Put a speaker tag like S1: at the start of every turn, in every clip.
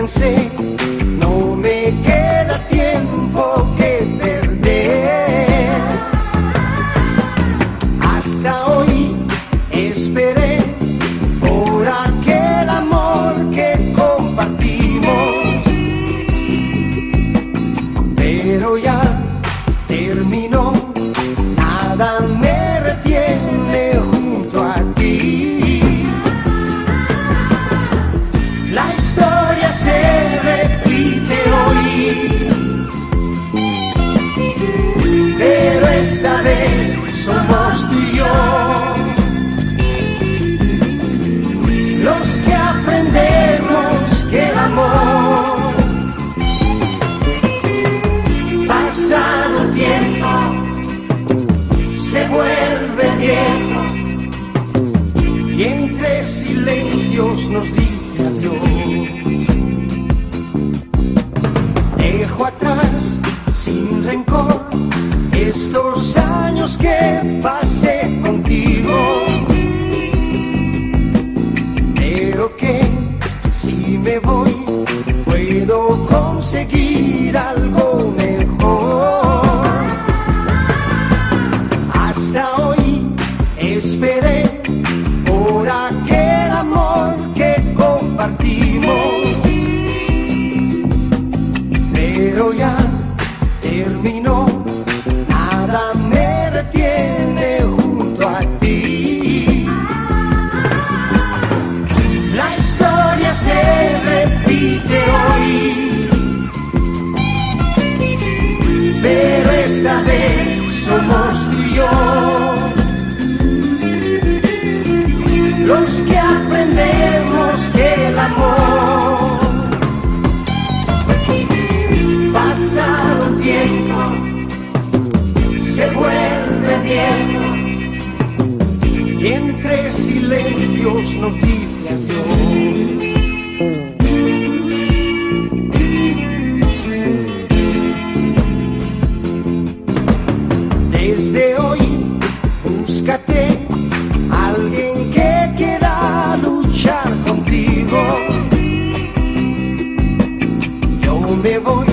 S1: me cansé, pero esta vez somos tú y yo. Los que aprendemos que el amor pasado tiempo se vuelve viejo y entre silencios nos dice Dejo atrás sin rencor estos años que pasé contigo. Pero que si me voy puedo conseguir algo tiempo y entre silencios noticia dio. Desde hoy búscate alguien que quiera luchar contigo. Yo me voy,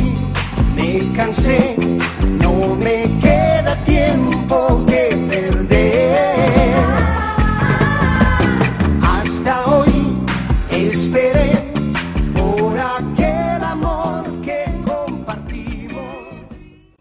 S1: me cansé, no me.